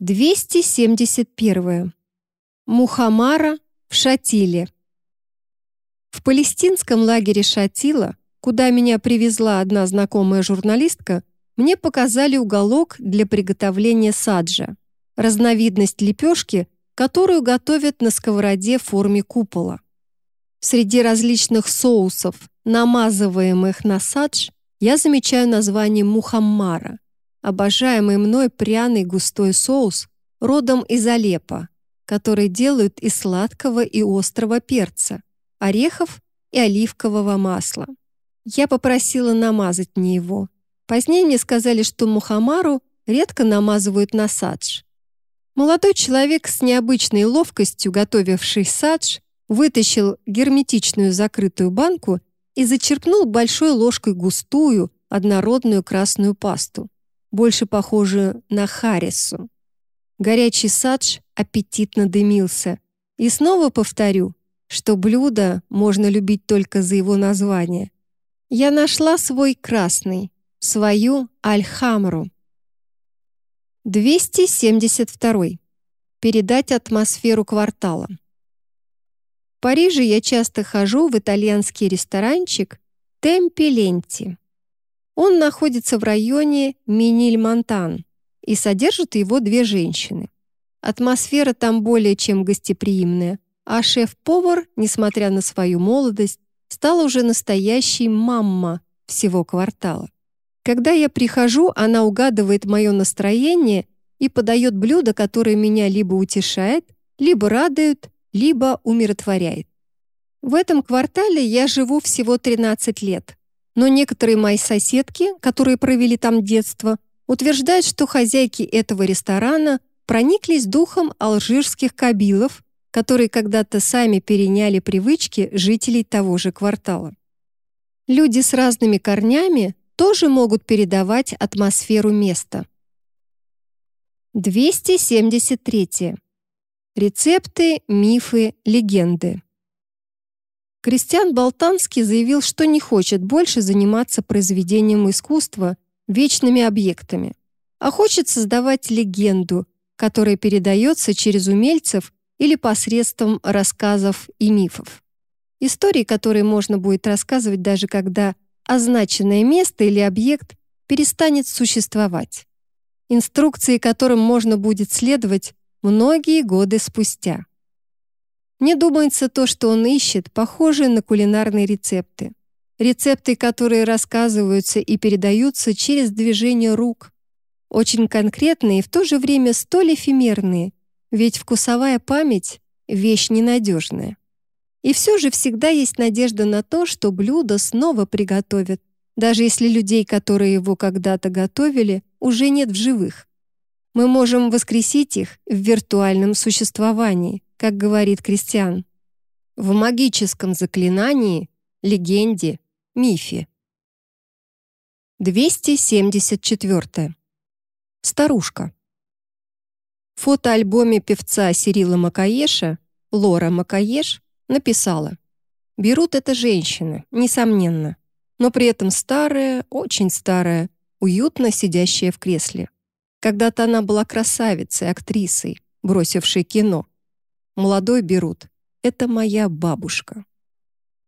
271. Мухамара в Шатиле. В палестинском лагере Шатила, куда меня привезла одна знакомая журналистка, мне показали уголок для приготовления саджа, разновидность лепешки, которую готовят на сковороде в форме купола. Среди различных соусов, намазываемых на садж, я замечаю название мухаммара, обожаемый мной пряный густой соус родом из Алеппо, который делают из сладкого и острого перца, орехов и оливкового масла. Я попросила намазать мне его. Позднее мне сказали, что мухамару редко намазывают на садж. Молодой человек с необычной ловкостью, готовивший садж, вытащил герметичную закрытую банку и зачерпнул большой ложкой густую, однородную красную пасту, больше похожую на харису. Горячий садж аппетитно дымился. И снова повторю, что блюдо можно любить только за его название. Я нашла свой красный, свою альхамру. 272. Передать атмосферу квартала. В Париже я часто хожу в итальянский ресторанчик Темпи Ленти. Он находится в районе Миниль-Монтан и содержит его две женщины. Атмосфера там более чем гостеприимная, а шеф-повар, несмотря на свою молодость, стал уже настоящей мамма всего квартала. Когда я прихожу, она угадывает мое настроение и подает блюдо, которое меня либо утешает, либо радует, либо умиротворяет. В этом квартале я живу всего 13 лет, но некоторые мои соседки, которые провели там детство, утверждают, что хозяйки этого ресторана прониклись духом алжирских кабилов, которые когда-то сами переняли привычки жителей того же квартала. Люди с разными корнями тоже могут передавать атмосферу места. 273. Рецепты, мифы, легенды. Кристиан Болтанский заявил, что не хочет больше заниматься произведением искусства вечными объектами, а хочет создавать легенду, которая передается через умельцев или посредством рассказов и мифов. Истории, которые можно будет рассказывать даже когда означенное место или объект перестанет существовать. Инструкции, которым можно будет следовать многие годы спустя. Мне думается, то, что он ищет, похоже на кулинарные рецепты. Рецепты, которые рассказываются и передаются через движение рук. Очень конкретные и в то же время столь эфемерные, ведь вкусовая память — вещь ненадежная. И все же всегда есть надежда на то, что блюдо снова приготовят, даже если людей, которые его когда-то готовили, уже нет в живых. Мы можем воскресить их в виртуальном существовании, как говорит Кристиан. В магическом заклинании, легенде, мифе. 274. Старушка. В фотоальбоме певца Сирила Макаеша Лора Макаеш написала «Берут это женщины, несомненно, но при этом старая, очень старая, уютно сидящая в кресле. Когда-то она была красавицей, актрисой, бросившей кино. Молодой берут. Это моя бабушка.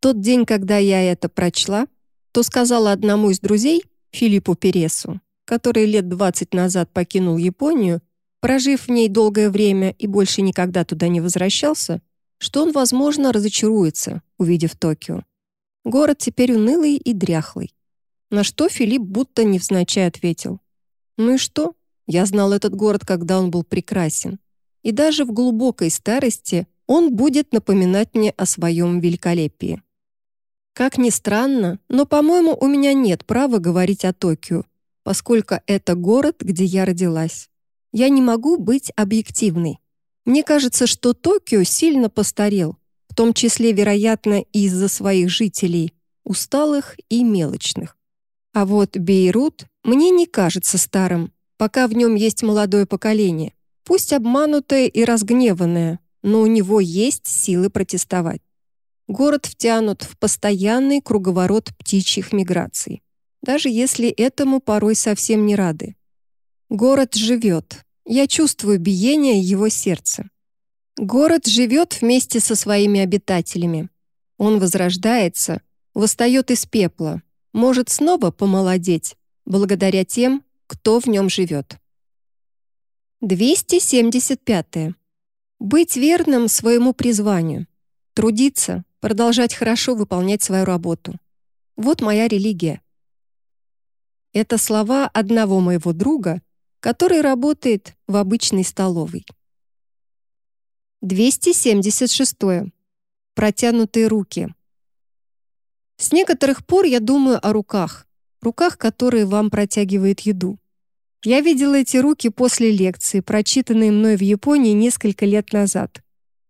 Тот день, когда я это прочла, то сказала одному из друзей, Филиппу Пересу, который лет 20 назад покинул Японию, прожив в ней долгое время и больше никогда туда не возвращался, что он, возможно, разочаруется, увидев Токио. Город теперь унылый и дряхлый. На что Филипп будто невзначай ответил. «Ну и что? Я знал этот город, когда он был прекрасен. И даже в глубокой старости он будет напоминать мне о своем великолепии. Как ни странно, но, по-моему, у меня нет права говорить о Токио, поскольку это город, где я родилась. Я не могу быть объективной. Мне кажется, что Токио сильно постарел, в том числе, вероятно, из-за своих жителей, усталых и мелочных. А вот Бейрут мне не кажется старым, пока в нем есть молодое поколение, пусть обманутое и разгневанное, но у него есть силы протестовать. Город втянут в постоянный круговорот птичьих миграций, даже если этому порой совсем не рады. Город живет, я чувствую биение его сердца. Город живет вместе со своими обитателями. Он возрождается, восстает из пепла, может снова помолодеть, благодаря тем, кто в нем живет. 275. Быть верным своему призванию. Трудиться, продолжать хорошо выполнять свою работу. Вот моя религия. Это слова одного моего друга, который работает в обычной столовой. 276. Протянутые руки. С некоторых пор я думаю о руках, руках, которые вам протягивает еду. Я видела эти руки после лекции, прочитанной мной в Японии несколько лет назад.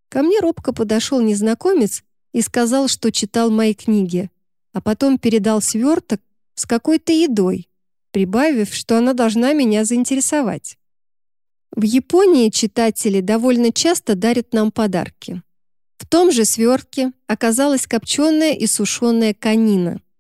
Ко мне робко подошел незнакомец и сказал, что читал мои книги, а потом передал сверток с какой-то едой, прибавив, что она должна меня заинтересовать. В Японии читатели довольно часто дарят нам подарки. В том же свертке оказалась копченая и сушеная канина —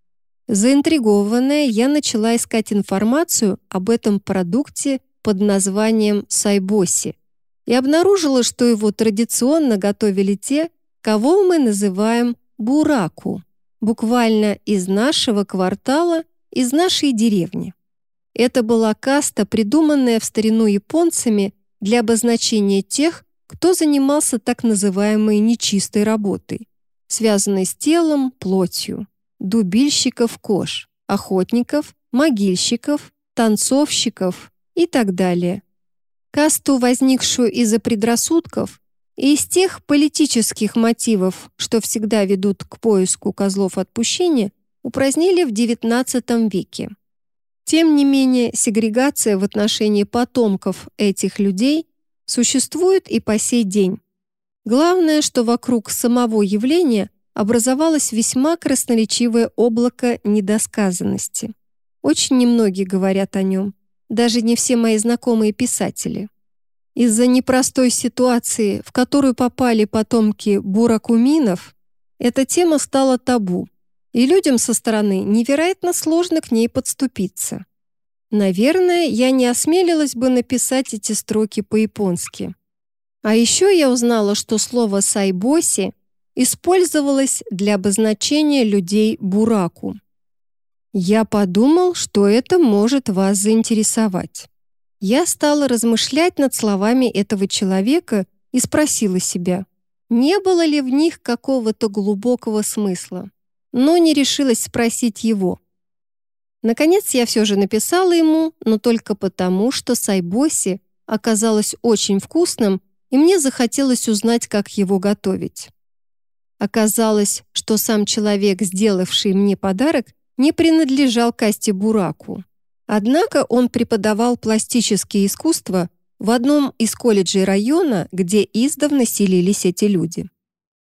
Заинтригованная, я начала искать информацию об этом продукте под названием сайбоси и обнаружила, что его традиционно готовили те, кого мы называем бураку, буквально из нашего квартала, из нашей деревни. Это была каста, придуманная в старину японцами для обозначения тех, кто занимался так называемой нечистой работой, связанной с телом, плотью дубильщиков кож, охотников, могильщиков, танцовщиков и так далее. Касту, возникшую из-за предрассудков и из тех политических мотивов, что всегда ведут к поиску козлов отпущения, упразднили в XIX веке. Тем не менее, сегрегация в отношении потомков этих людей существует и по сей день. Главное, что вокруг самого явления образовалось весьма красноречивое облако недосказанности. Очень немногие говорят о нем, даже не все мои знакомые писатели. Из-за непростой ситуации, в которую попали потомки буракуминов, эта тема стала табу, и людям со стороны невероятно сложно к ней подступиться. Наверное, я не осмелилась бы написать эти строки по-японски. А еще я узнала, что слово «сайбоси» использовалась для обозначения людей бураку. Я подумал, что это может вас заинтересовать. Я стала размышлять над словами этого человека и спросила себя, не было ли в них какого-то глубокого смысла, но не решилась спросить его. Наконец я все же написала ему, но только потому, что сайбоси оказалось очень вкусным, и мне захотелось узнать, как его готовить. Оказалось, что сам человек, сделавший мне подарок, не принадлежал касте Бураку. Однако он преподавал пластические искусства в одном из колледжей района, где издавна селились эти люди.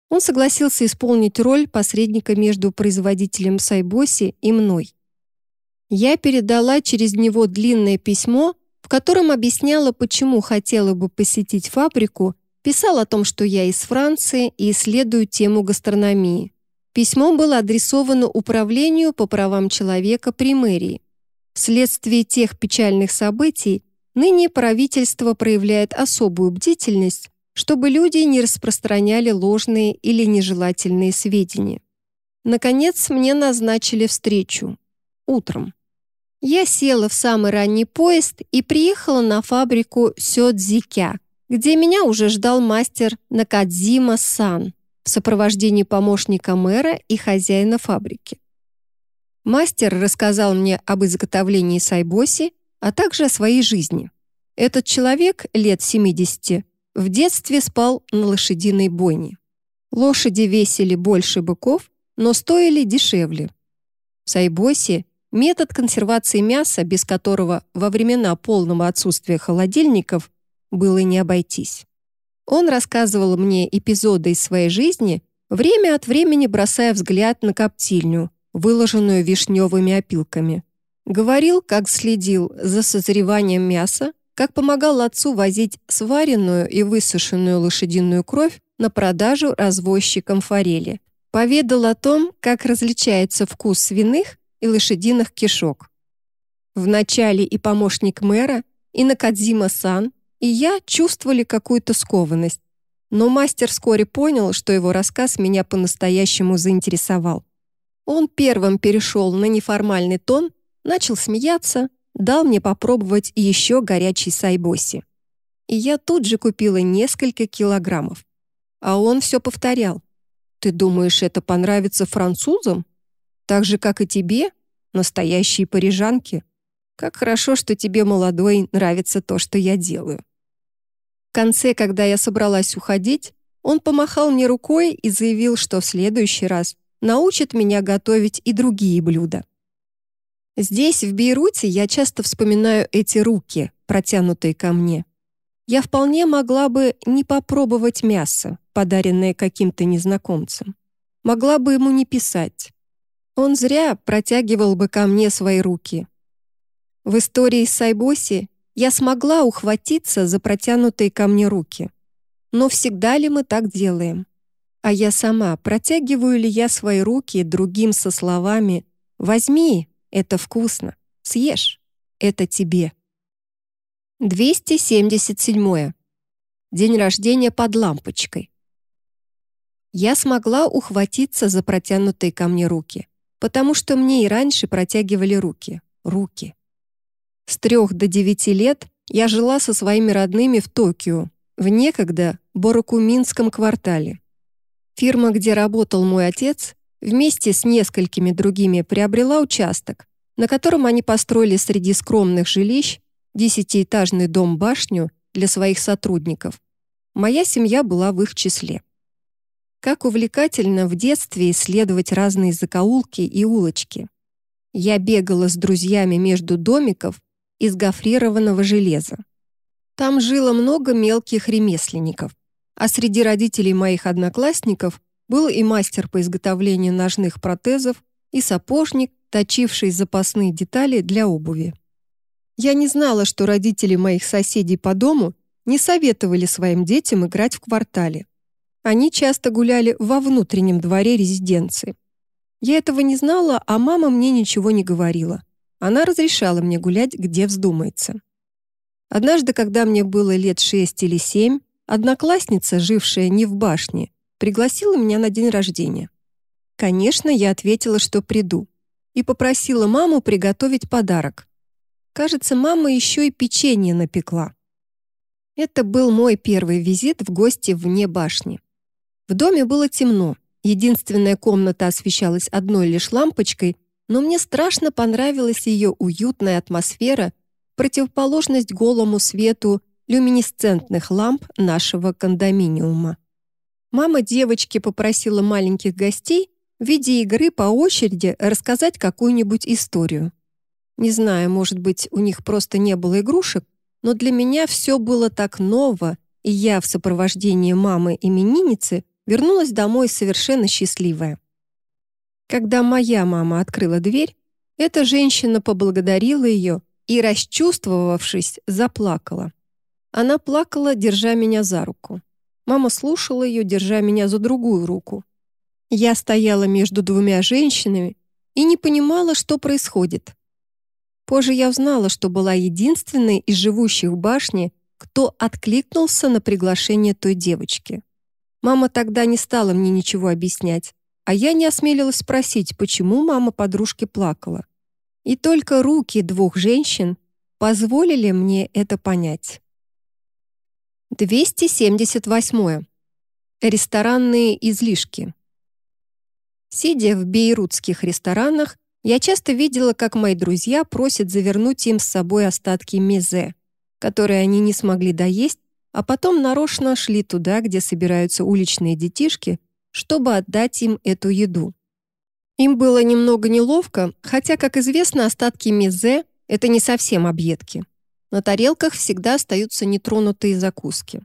Он согласился исполнить роль посредника между производителем Сайбоси и мной. Я передала через него длинное письмо, в котором объясняла, почему хотела бы посетить фабрику Писал о том, что я из Франции и исследую тему гастрономии. Письмо было адресовано Управлению по правам человека при мэрии. Вследствие тех печальных событий ныне правительство проявляет особую бдительность, чтобы люди не распространяли ложные или нежелательные сведения. Наконец, мне назначили встречу. Утром. Я села в самый ранний поезд и приехала на фабрику Сёдзикя, где меня уже ждал мастер Накадзима-сан в сопровождении помощника мэра и хозяина фабрики. Мастер рассказал мне об изготовлении сайбоси, а также о своей жизни. Этот человек лет 70 в детстве спал на лошадиной бойне. Лошади весили больше быков, но стоили дешевле. В сайбосе метод консервации мяса, без которого во времена полного отсутствия холодильников было не обойтись. Он рассказывал мне эпизоды из своей жизни, время от времени бросая взгляд на коптильню, выложенную вишневыми опилками. Говорил, как следил за созреванием мяса, как помогал отцу возить сваренную и высушенную лошадиную кровь на продажу развозчикам форели. Поведал о том, как различается вкус свиных и лошадиных кишок. В начале и помощник мэра, и Накадзима-сан и я чувствовали какую-то скованность. Но мастер вскоре понял, что его рассказ меня по-настоящему заинтересовал. Он первым перешел на неформальный тон, начал смеяться, дал мне попробовать еще горячий сайбоси. И я тут же купила несколько килограммов. А он все повторял. «Ты думаешь, это понравится французам? Так же, как и тебе, настоящие парижанки? Как хорошо, что тебе, молодой, нравится то, что я делаю». Конце, когда я собралась уходить, он помахал мне рукой и заявил, что в следующий раз научит меня готовить и другие блюда. Здесь, в Бейруте, я часто вспоминаю эти руки, протянутые ко мне. Я вполне могла бы не попробовать мясо, подаренное каким-то незнакомцем. Могла бы ему не писать. Он зря протягивал бы ко мне свои руки. В истории с Сайбоси я смогла ухватиться за протянутые ко мне руки. Но всегда ли мы так делаем? А я сама, протягиваю ли я свои руки другим со словами «Возьми, это вкусно. Съешь. Это тебе. 277. День рождения под лампочкой. Я смогла ухватиться за протянутые ко мне руки, потому что мне и раньше протягивали руки. Руки. С трех до девяти лет я жила со своими родными в Токио, в некогда Борокуминском квартале. Фирма, где работал мой отец, вместе с несколькими другими приобрела участок, на котором они построили среди скромных жилищ десятиэтажный дом-башню для своих сотрудников. Моя семья была в их числе. Как увлекательно в детстве исследовать разные закоулки и улочки. Я бегала с друзьями между домиков из гофрированного железа. Там жило много мелких ремесленников, а среди родителей моих одноклассников был и мастер по изготовлению ножных протезов, и сапожник, точивший запасные детали для обуви. Я не знала, что родители моих соседей по дому не советовали своим детям играть в квартале. Они часто гуляли во внутреннем дворе резиденции. Я этого не знала, а мама мне ничего не говорила. Она разрешала мне гулять, где вздумается. Однажды, когда мне было лет шесть или семь, одноклассница, жившая не в башне, пригласила меня на день рождения. Конечно, я ответила, что приду, и попросила маму приготовить подарок. Кажется, мама еще и печенье напекла. Это был мой первый визит в гости вне башни. В доме было темно. Единственная комната освещалась одной лишь лампочкой, но мне страшно понравилась ее уютная атмосфера, противоположность голому свету люминесцентных ламп нашего кондоминиума. Мама девочки попросила маленьких гостей в виде игры по очереди рассказать какую-нибудь историю. Не знаю, может быть, у них просто не было игрушек, но для меня все было так ново, и я в сопровождении мамы именинницы вернулась домой совершенно счастливая. Когда моя мама открыла дверь, эта женщина поблагодарила ее и, расчувствовавшись, заплакала. Она плакала, держа меня за руку. Мама слушала ее, держа меня за другую руку. Я стояла между двумя женщинами и не понимала, что происходит. Позже я узнала, что была единственной из живущих в башне, кто откликнулся на приглашение той девочки. Мама тогда не стала мне ничего объяснять, а я не осмелилась спросить, почему мама подружки плакала. И только руки двух женщин позволили мне это понять. 278. Ресторанные излишки. Сидя в бейрутских ресторанах, я часто видела, как мои друзья просят завернуть им с собой остатки мезе, которые они не смогли доесть, а потом нарочно шли туда, где собираются уличные детишки, чтобы отдать им эту еду. Им было немного неловко, хотя, как известно, остатки мезе — это не совсем объедки. На тарелках всегда остаются нетронутые закуски.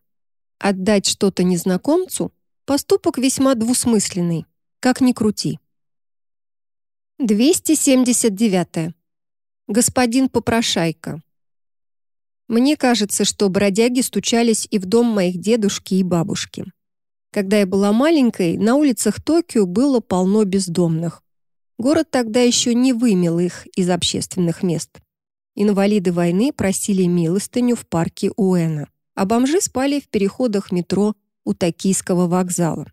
Отдать что-то незнакомцу — поступок весьма двусмысленный, как ни крути. 279. Господин Попрошайка. Мне кажется, что бродяги стучались и в дом моих дедушки и бабушки. Когда я была маленькой, на улицах Токио было полно бездомных. Город тогда еще не вымел их из общественных мест. Инвалиды войны просили милостыню в парке Уэна. а бомжи спали в переходах метро у Токийского вокзала.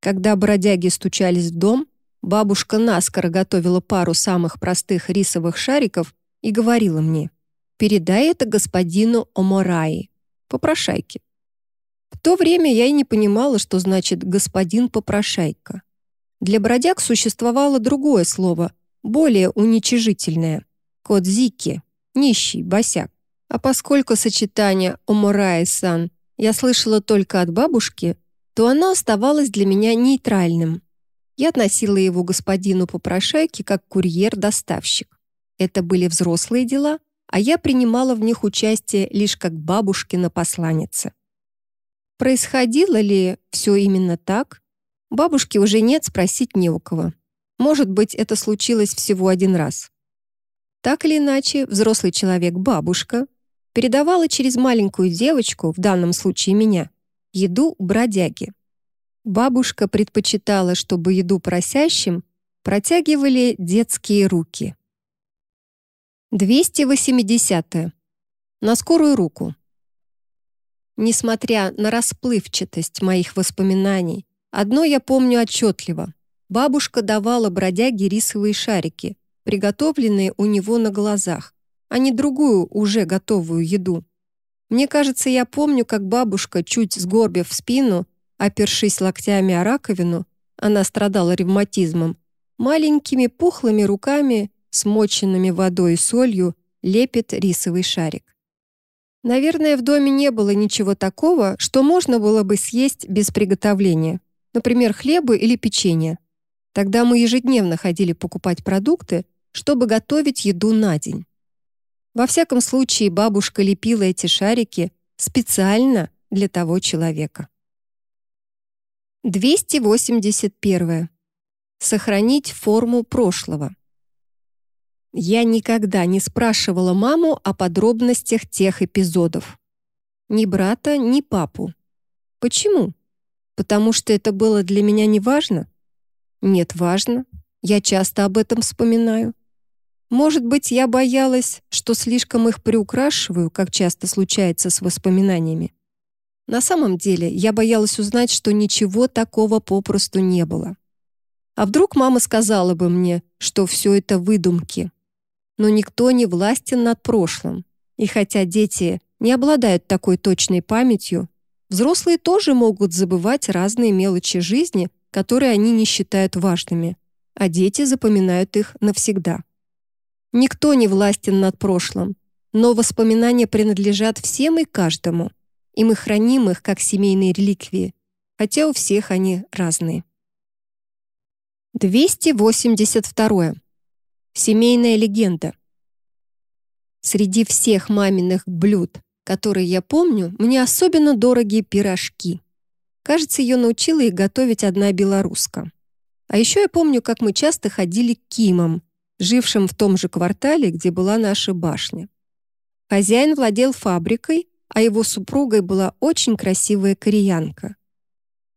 Когда бродяги стучались в дом, бабушка наскоро готовила пару самых простых рисовых шариков и говорила мне «Передай это господину Омораи, попрошайке». В то время я и не понимала, что значит «господин попрошайка». Для бродяг существовало другое слово, более уничижительное — кодзики, нищий, босяк. А поскольку сочетание «омораи-сан» я слышала только от бабушки, то оно оставалось для меня нейтральным. Я относила его господину попрошайке как курьер-доставщик. Это были взрослые дела, а я принимала в них участие лишь как бабушкина посланница. Происходило ли все именно так? Бабушки уже нет, спросить не у кого. Может быть, это случилось всего один раз. Так или иначе, взрослый человек, бабушка, передавала через маленькую девочку, в данном случае меня, еду бродяги. Бабушка предпочитала, чтобы еду просящим протягивали детские руки. 280. -е. На скорую руку. Несмотря на расплывчатость моих воспоминаний, одно я помню отчетливо. Бабушка давала бродяге рисовые шарики, приготовленные у него на глазах, а не другую, уже готовую еду. Мне кажется, я помню, как бабушка, чуть сгорбив спину, опершись локтями о раковину, она страдала ревматизмом, маленькими пухлыми руками, смоченными водой и солью, лепит рисовый шарик. Наверное, в доме не было ничего такого, что можно было бы съесть без приготовления. Например, хлеба или печенья. Тогда мы ежедневно ходили покупать продукты, чтобы готовить еду на день. Во всяком случае, бабушка лепила эти шарики специально для того человека. 281. Сохранить форму прошлого. Я никогда не спрашивала маму о подробностях тех эпизодов. Ни брата, ни папу. Почему? Потому что это было для меня не важно? Нет, важно. Я часто об этом вспоминаю. Может быть, я боялась, что слишком их приукрашиваю, как часто случается с воспоминаниями. На самом деле, я боялась узнать, что ничего такого попросту не было. А вдруг мама сказала бы мне, что все это выдумки, но никто не властен над прошлым. И хотя дети не обладают такой точной памятью, взрослые тоже могут забывать разные мелочи жизни, которые они не считают важными, а дети запоминают их навсегда. Никто не властен над прошлым, но воспоминания принадлежат всем и каждому, и мы храним их как семейные реликвии, хотя у всех они разные. 282. Семейная легенда. Среди всех маминых блюд, которые я помню, мне особенно дороги пирожки. Кажется, ее научила их готовить одна белоруска. А еще я помню, как мы часто ходили к Кимам, жившим в том же квартале, где была наша башня. Хозяин владел фабрикой, а его супругой была очень красивая кореянка.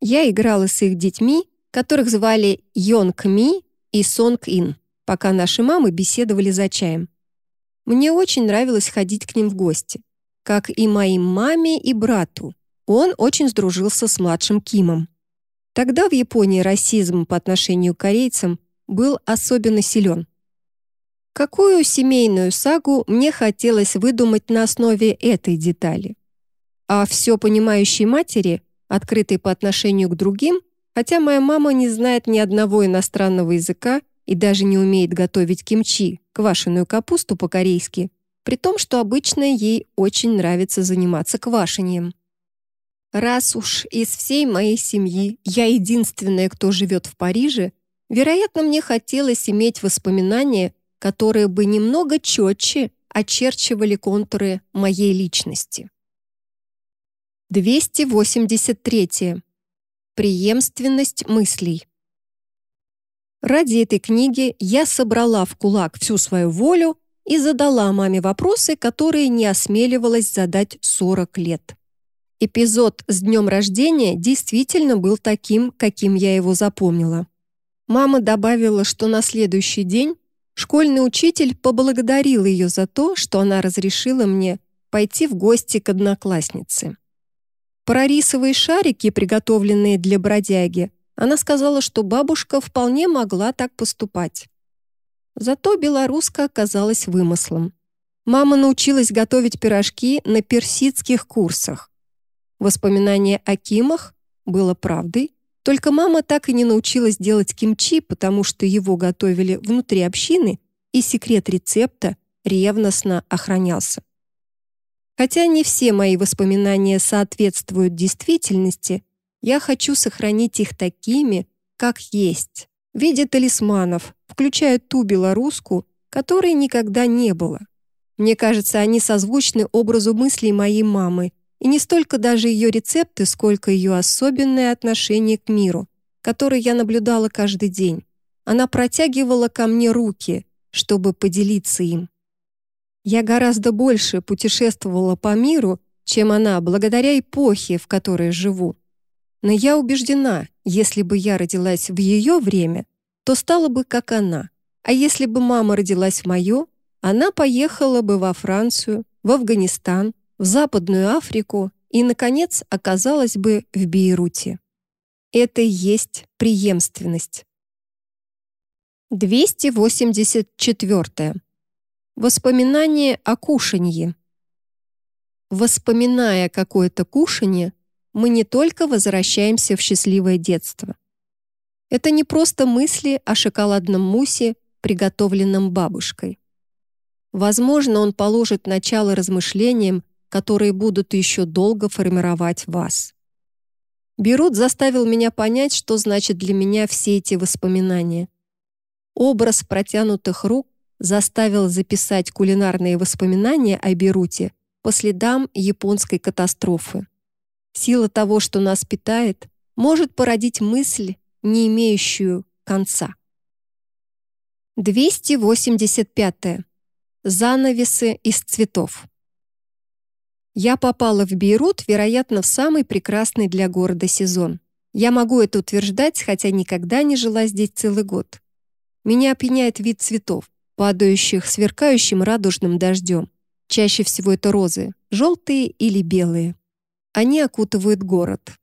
Я играла с их детьми, которых звали Йонг Ми и Сонг Ин пока наши мамы беседовали за чаем. Мне очень нравилось ходить к ним в гости, как и моим маме и брату. Он очень сдружился с младшим Кимом. Тогда в Японии расизм по отношению к корейцам был особенно силен. Какую семейную сагу мне хотелось выдумать на основе этой детали? А все понимающей матери, открытой по отношению к другим, хотя моя мама не знает ни одного иностранного языка и даже не умеет готовить кимчи, квашеную капусту по-корейски, при том, что обычно ей очень нравится заниматься квашением. Раз уж из всей моей семьи я единственная, кто живет в Париже, вероятно, мне хотелось иметь воспоминания, которые бы немного четче очерчивали контуры моей личности. 283. Преемственность мыслей. Ради этой книги я собрала в кулак всю свою волю и задала маме вопросы, которые не осмеливалась задать 40 лет. Эпизод с днем рождения действительно был таким, каким я его запомнила. Мама добавила, что на следующий день школьный учитель поблагодарил ее за то, что она разрешила мне пойти в гости к однокласснице. Про рисовые шарики, приготовленные для бродяги, она сказала, что бабушка вполне могла так поступать. Зато белоруска оказалась вымыслом. Мама научилась готовить пирожки на персидских курсах. Воспоминание о Кимах было правдой, только мама так и не научилась делать кимчи, потому что его готовили внутри общины, и секрет рецепта ревностно охранялся. Хотя не все мои воспоминания соответствуют действительности, я хочу сохранить их такими, как есть, в виде талисманов, включая ту белоруску, которой никогда не было. Мне кажется, они созвучны образу мыслей моей мамы, и не столько даже ее рецепты, сколько ее особенное отношение к миру, которое я наблюдала каждый день. Она протягивала ко мне руки, чтобы поделиться им. Я гораздо больше путешествовала по миру, чем она, благодаря эпохе, в которой живу. Но я убеждена, если бы я родилась в ее время, то стала бы как она. А если бы мама родилась в мое, она поехала бы во Францию, в Афганистан, в Западную Африку и, наконец, оказалась бы в Бейруте. Это и есть преемственность. 284. Воспоминание о кушанье. Воспоминая какое-то кушанье, мы не только возвращаемся в счастливое детство. Это не просто мысли о шоколадном мусе, приготовленном бабушкой. Возможно, он положит начало размышлениям, которые будут еще долго формировать вас. Берут заставил меня понять, что значит для меня все эти воспоминания. Образ протянутых рук заставил записать кулинарные воспоминания о Беруте по следам японской катастрофы. Сила того, что нас питает, может породить мысль, не имеющую конца. 285. -е. Занавесы из цветов. Я попала в Бейрут, вероятно, в самый прекрасный для города сезон. Я могу это утверждать, хотя никогда не жила здесь целый год. Меня опьяняет вид цветов, падающих сверкающим радужным дождем. Чаще всего это розы, желтые или белые. Они окутывают город.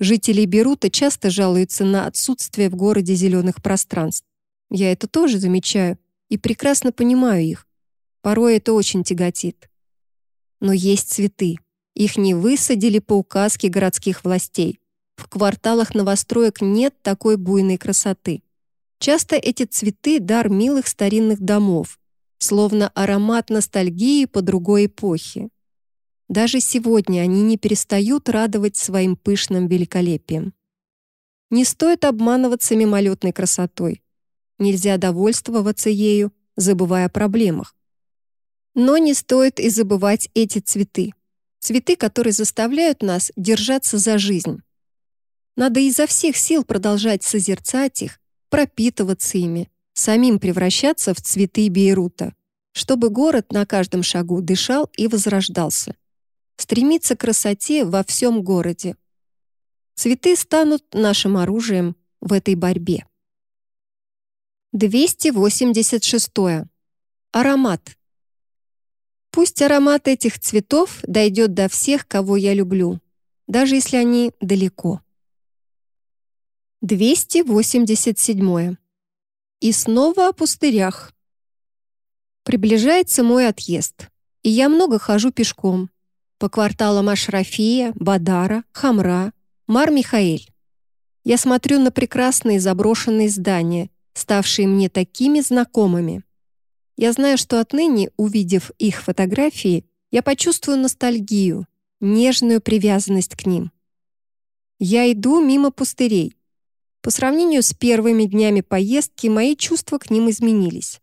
Жители Берута часто жалуются на отсутствие в городе зеленых пространств. Я это тоже замечаю и прекрасно понимаю их. Порой это очень тяготит. Но есть цветы. Их не высадили по указке городских властей. В кварталах новостроек нет такой буйной красоты. Часто эти цветы — дар милых старинных домов, словно аромат ностальгии по другой эпохе. Даже сегодня они не перестают радовать своим пышным великолепием. Не стоит обманываться мимолетной красотой. Нельзя довольствоваться ею, забывая о проблемах. Но не стоит и забывать эти цветы. Цветы, которые заставляют нас держаться за жизнь. Надо изо всех сил продолжать созерцать их, пропитываться ими, самим превращаться в цветы Бейрута, чтобы город на каждом шагу дышал и возрождался. Стремиться к красоте во всем городе. Цветы станут нашим оружием в этой борьбе. 286. Аромат. Пусть аромат этих цветов дойдет до всех, кого я люблю, даже если они далеко. 287. И снова о пустырях. Приближается мой отъезд, и я много хожу пешком. По кварталам Ашрафия, Бадара, Хамра, Мар-Михаэль. Я смотрю на прекрасные заброшенные здания, ставшие мне такими знакомыми. Я знаю, что отныне, увидев их фотографии, я почувствую ностальгию, нежную привязанность к ним. Я иду мимо пустырей, по сравнению с первыми днями поездки мои чувства к ним изменились.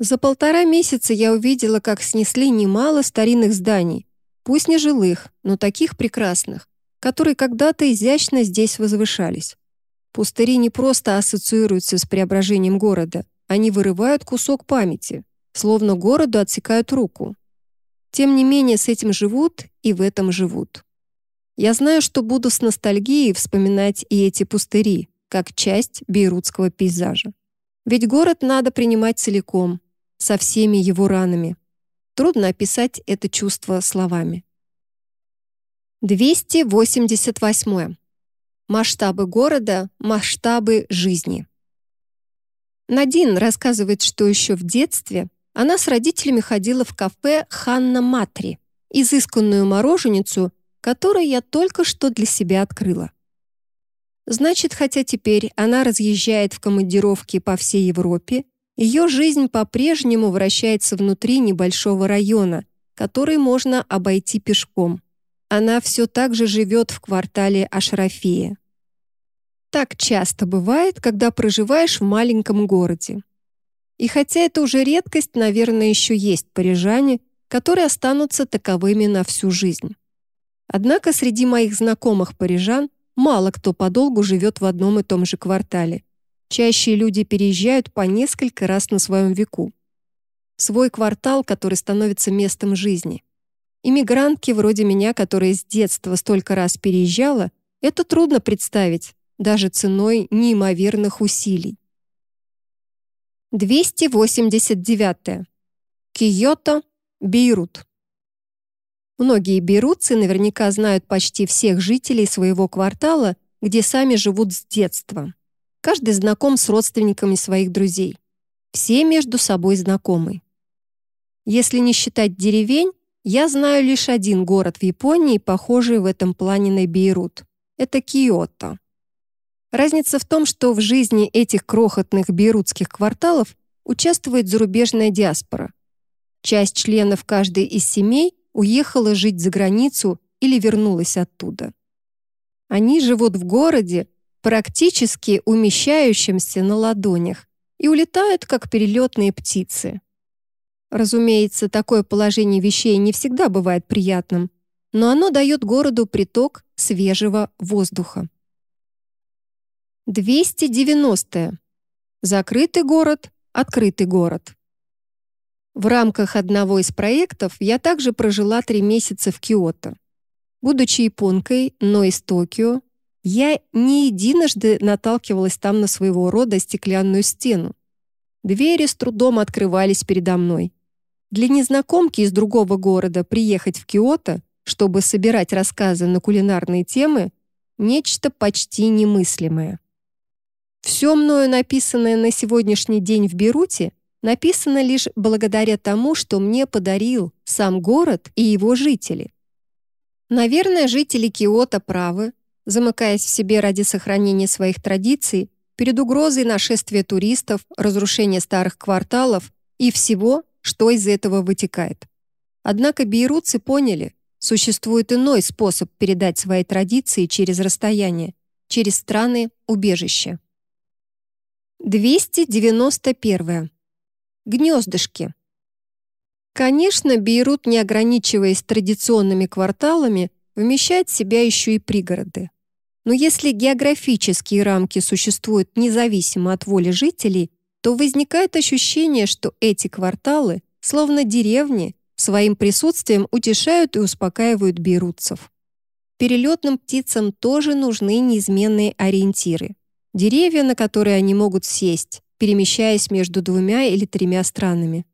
За полтора месяца я увидела, как снесли немало старинных зданий, пусть не жилых, но таких прекрасных, которые когда-то изящно здесь возвышались. Пустыри не просто ассоциируются с преображением города, они вырывают кусок памяти, словно городу отсекают руку. Тем не менее, с этим живут и в этом живут. Я знаю, что буду с ностальгией вспоминать и эти пустыри, как часть бейрутского пейзажа. Ведь город надо принимать целиком, со всеми его ранами. Трудно описать это чувство словами. 288. Масштабы города, масштабы жизни. Надин рассказывает, что еще в детстве она с родителями ходила в кафе «Ханна Матри», изысканную мороженицу, которую я только что для себя открыла. Значит, хотя теперь она разъезжает в командировки по всей Европе, ее жизнь по-прежнему вращается внутри небольшого района, который можно обойти пешком. Она все так же живет в квартале Ашрафия. Так часто бывает, когда проживаешь в маленьком городе. И хотя это уже редкость, наверное, еще есть парижане, которые останутся таковыми на всю жизнь. Однако среди моих знакомых парижан Мало кто подолгу живет в одном и том же квартале. Чаще люди переезжают по несколько раз на своем веку. Свой квартал, который становится местом жизни. Иммигрантки вроде меня, которая с детства столько раз переезжала, это трудно представить, даже ценой неимоверных усилий. 289. Киото, Бейрут. Многие берутцы наверняка знают почти всех жителей своего квартала, где сами живут с детства. Каждый знаком с родственниками своих друзей. Все между собой знакомы. Если не считать деревень, я знаю лишь один город в Японии, похожий в этом плане на Бейрут. Это Киото. Разница в том, что в жизни этих крохотных бейрутских кварталов участвует зарубежная диаспора. Часть членов каждой из семей уехала жить за границу или вернулась оттуда. Они живут в городе, практически умещающемся на ладонях, и улетают, как перелетные птицы. Разумеется, такое положение вещей не всегда бывает приятным, но оно дает городу приток свежего воздуха. 290. Закрытый город, открытый город. В рамках одного из проектов я также прожила три месяца в Киото. Будучи японкой, но из Токио, я не единожды наталкивалась там на своего рода стеклянную стену. Двери с трудом открывались передо мной. Для незнакомки из другого города приехать в Киото, чтобы собирать рассказы на кулинарные темы, нечто почти немыслимое. Все мною написанное на сегодняшний день в Беруте написано лишь благодаря тому, что мне подарил сам город и его жители. Наверное, жители Киото правы, замыкаясь в себе ради сохранения своих традиций, перед угрозой нашествия туристов, разрушения старых кварталов и всего, что из этого вытекает. Однако бейрутцы поняли, существует иной способ передать свои традиции через расстояние, через страны убежища. 291 гнездышки. Конечно, Бейрут, не ограничиваясь традиционными кварталами, вмещает в себя еще и пригороды. Но если географические рамки существуют независимо от воли жителей, то возникает ощущение, что эти кварталы, словно деревни, своим присутствием утешают и успокаивают бейрутцев. Перелетным птицам тоже нужны неизменные ориентиры. Деревья, на которые они могут сесть, перемещаясь между двумя или тремя странами.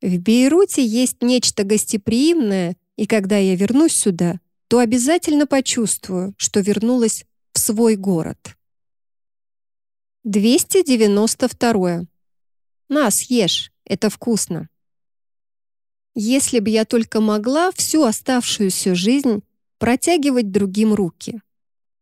В Бейруте есть нечто гостеприимное, и когда я вернусь сюда, то обязательно почувствую, что вернулась в свой город. 292. На, съешь, это вкусно. Если бы я только могла всю оставшуюся жизнь протягивать другим руки.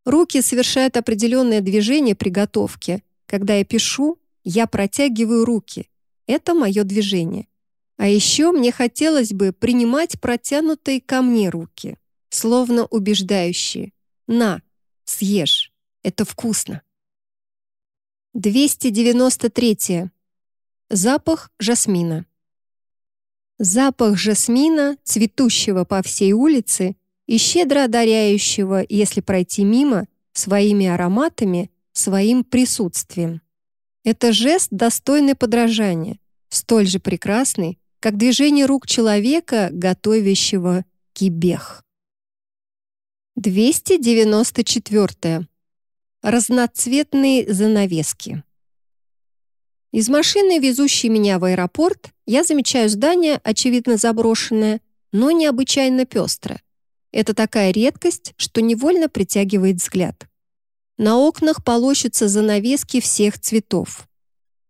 Руки совершают определенное движение при готовке, когда я пишу я протягиваю руки. Это мое движение. А еще мне хотелось бы принимать протянутые ко мне руки, словно убеждающие. «На, съешь, это вкусно». 293. Запах жасмина. Запах жасмина, цветущего по всей улице и щедро одаряющего, если пройти мимо, своими ароматами, своим присутствием. Это жест, достойный подражания, столь же прекрасный, как движение рук человека, готовящего кибех. 294. Разноцветные занавески. Из машины, везущей меня в аэропорт, я замечаю здание, очевидно заброшенное, но необычайно пестрое. Это такая редкость, что невольно притягивает взгляд. На окнах полощутся занавески всех цветов.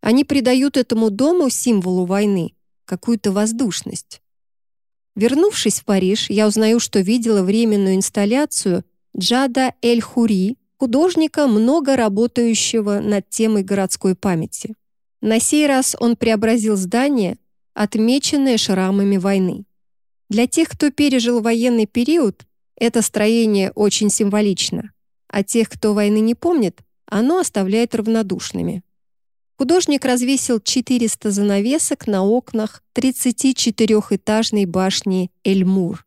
Они придают этому дому, символу войны, какую-то воздушность. Вернувшись в Париж, я узнаю, что видела временную инсталляцию Джада Эль-Хури, художника, много работающего над темой городской памяти. На сей раз он преобразил здание, отмеченное шрамами войны. Для тех, кто пережил военный период, это строение очень символично, а тех, кто войны не помнит, оно оставляет равнодушными. Художник развесил 400 занавесок на окнах 34-этажной башни Эльмур.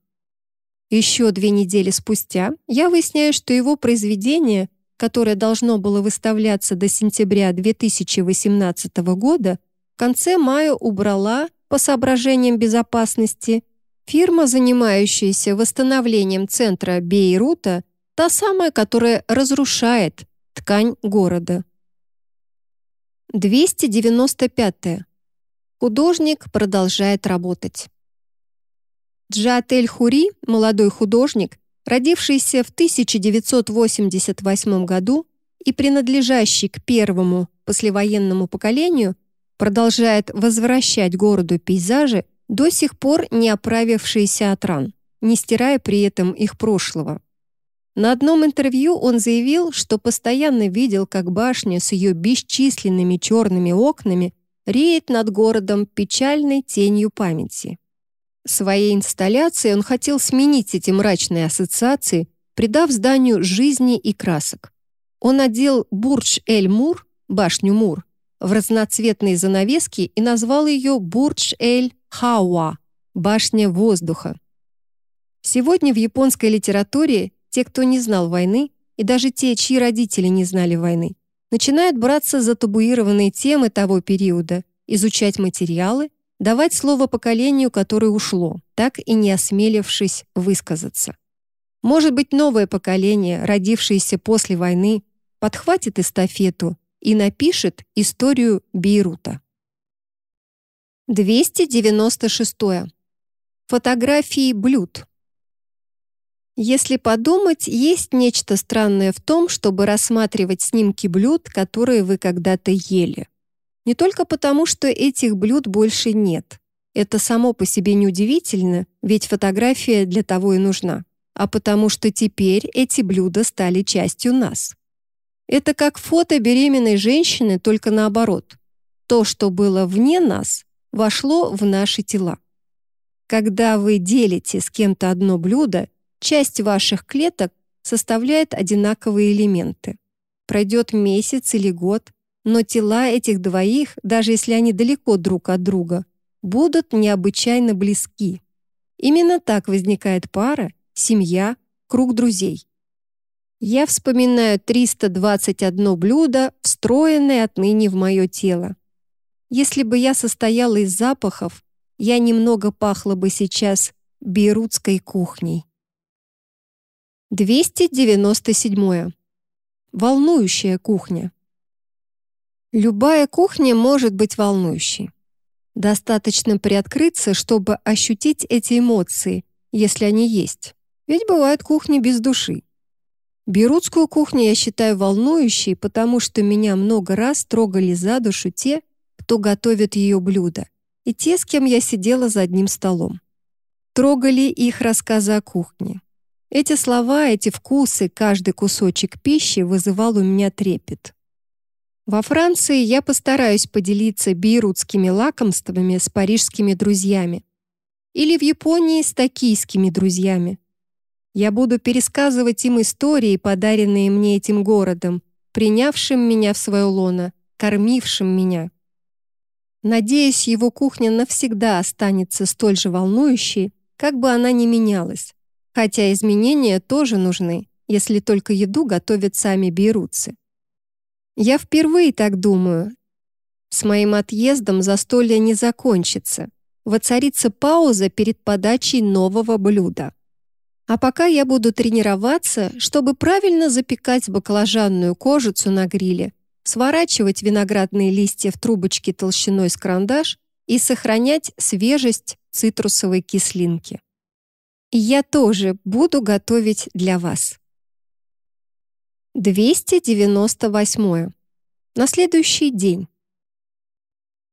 Еще две недели спустя я выясняю, что его произведение, которое должно было выставляться до сентября 2018 года, в конце мая убрала, по соображениям безопасности, фирма, занимающаяся восстановлением центра Бейрута, та самая, которая разрушает ткань города. 295. -е. Художник продолжает работать. Джатель Хури, молодой художник, родившийся в 1988 году и принадлежащий к первому послевоенному поколению, продолжает возвращать городу пейзажи, до сих пор не оправившиеся от ран, не стирая при этом их прошлого. На одном интервью он заявил, что постоянно видел, как башня с ее бесчисленными черными окнами реет над городом печальной тенью памяти. Своей инсталляцией он хотел сменить эти мрачные ассоциации, придав зданию жизни и красок. Он одел Бурдж-эль-Мур, башню Мур, в разноцветные занавески и назвал ее Бурдж-эль-Хауа, башня воздуха. Сегодня в японской литературе те, кто не знал войны, и даже те, чьи родители не знали войны, начинают браться за табуированные темы того периода, изучать материалы, давать слово поколению, которое ушло, так и не осмелившись высказаться. Может быть, новое поколение, родившееся после войны, подхватит эстафету и напишет историю Бейрута. 296. Фотографии блюд. Если подумать, есть нечто странное в том, чтобы рассматривать снимки блюд, которые вы когда-то ели. Не только потому, что этих блюд больше нет. Это само по себе неудивительно, ведь фотография для того и нужна. А потому что теперь эти блюда стали частью нас. Это как фото беременной женщины, только наоборот. То, что было вне нас, вошло в наши тела. Когда вы делите с кем-то одно блюдо, часть ваших клеток составляет одинаковые элементы. Пройдет месяц или год, но тела этих двоих, даже если они далеко друг от друга, будут необычайно близки. Именно так возникает пара, семья, круг друзей. Я вспоминаю 321 блюдо, встроенное отныне в мое тело. Если бы я состояла из запахов, я немного пахла бы сейчас бейрутской кухней. 297. Волнующая кухня. Любая кухня может быть волнующей. Достаточно приоткрыться, чтобы ощутить эти эмоции, если они есть. Ведь бывают кухни без души. Берутскую кухню я считаю волнующей, потому что меня много раз трогали за душу те, кто готовит ее блюда, и те, с кем я сидела за одним столом. Трогали их рассказы о кухне. Эти слова, эти вкусы, каждый кусочек пищи вызывал у меня трепет. Во Франции я постараюсь поделиться бейрутскими лакомствами с парижскими друзьями. Или в Японии с токийскими друзьями. Я буду пересказывать им истории, подаренные мне этим городом, принявшим меня в свое лоно, кормившим меня. Надеюсь, его кухня навсегда останется столь же волнующей, как бы она ни менялась. Хотя изменения тоже нужны, если только еду готовят сами бейрутцы. Я впервые так думаю. С моим отъездом застолье не закончится. Воцарится пауза перед подачей нового блюда. А пока я буду тренироваться, чтобы правильно запекать баклажанную кожицу на гриле, сворачивать виноградные листья в трубочки толщиной с карандаш и сохранять свежесть цитрусовой кислинки. Я тоже буду готовить для вас. 298. На следующий день.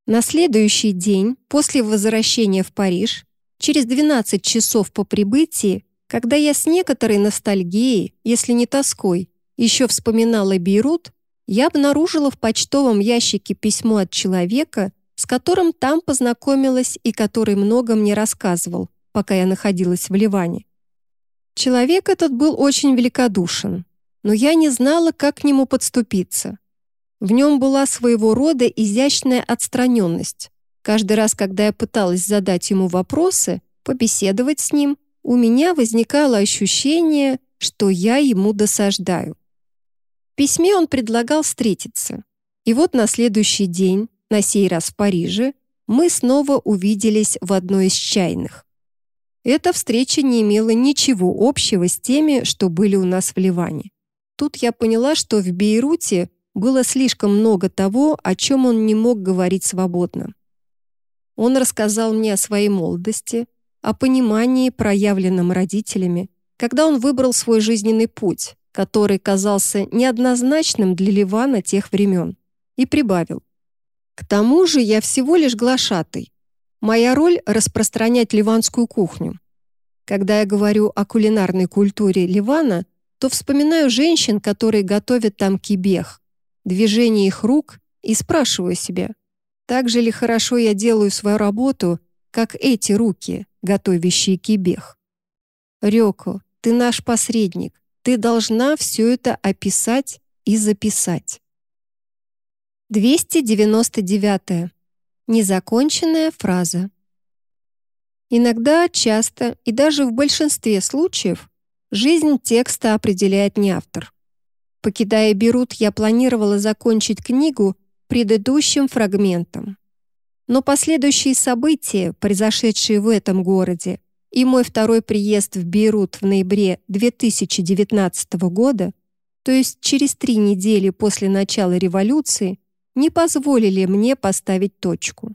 На следующий день, после возвращения в Париж, через 12 часов по прибытии, когда я с некоторой ностальгией, если не тоской, еще вспоминала Бейрут, я обнаружила в почтовом ящике письмо от человека, с которым там познакомилась и который много мне рассказывал, пока я находилась в Ливане. Человек этот был очень великодушен, но я не знала, как к нему подступиться. В нем была своего рода изящная отстраненность. Каждый раз, когда я пыталась задать ему вопросы, побеседовать с ним, у меня возникало ощущение, что я ему досаждаю. В письме он предлагал встретиться. И вот на следующий день, на сей раз в Париже, мы снова увиделись в одной из чайных. Эта встреча не имела ничего общего с теми, что были у нас в Ливане. Тут я поняла, что в Бейруте было слишком много того, о чем он не мог говорить свободно. Он рассказал мне о своей молодости, о понимании, проявленном родителями, когда он выбрал свой жизненный путь, который казался неоднозначным для Ливана тех времен, и прибавил. К тому же я всего лишь глашатый. Моя роль — распространять ливанскую кухню. Когда я говорю о кулинарной культуре Ливана, то вспоминаю женщин, которые готовят там кибех, движение их рук и спрашиваю себя, так же ли хорошо я делаю свою работу, как эти руки, готовящие кибех. Рёко, ты наш посредник. Ты должна все это описать и записать. 299. Незаконченная фраза. Иногда, часто и даже в большинстве случаев жизнь текста определяет не автор. Покидая Берут, я планировала закончить книгу предыдущим фрагментом. Но последующие события, произошедшие в этом городе, и мой второй приезд в Бейрут в ноябре 2019 года, то есть через три недели после начала революции, не позволили мне поставить точку.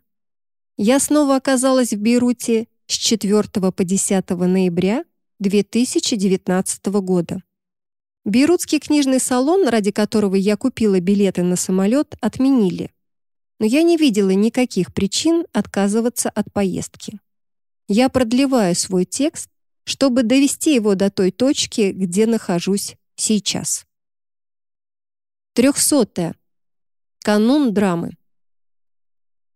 Я снова оказалась в Бейруте с 4 по 10 ноября 2019 года. Бейрутский книжный салон, ради которого я купила билеты на самолет, отменили. Но я не видела никаких причин отказываться от поездки. Я продлеваю свой текст, чтобы довести его до той точки, где нахожусь сейчас. Трехсотая. Канун драмы.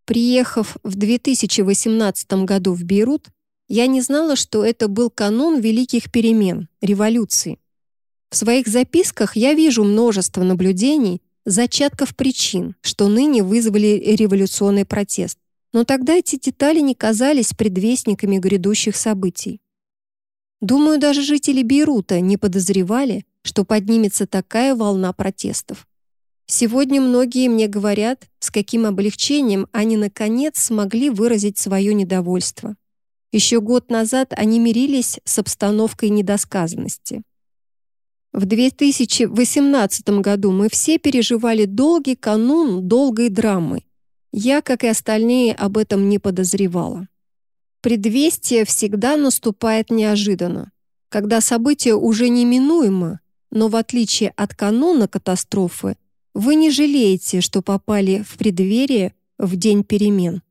Приехав в 2018 году в Бейрут, я не знала, что это был канун великих перемен, революции. В своих записках я вижу множество наблюдений, зачатков причин, что ныне вызвали революционный протест. Но тогда эти детали не казались предвестниками грядущих событий. Думаю, даже жители Бейрута не подозревали, что поднимется такая волна протестов. Сегодня многие мне говорят, с каким облегчением они наконец смогли выразить свое недовольство. Еще год назад они мирились с обстановкой недосказанности. В 2018 году мы все переживали долгий канун долгой драмы. Я, как и остальные, об этом не подозревала. Предвестие всегда наступает неожиданно, когда событие уже неминуемо, но в отличие от кануна катастрофы, вы не жалеете, что попали в преддверие в день перемен.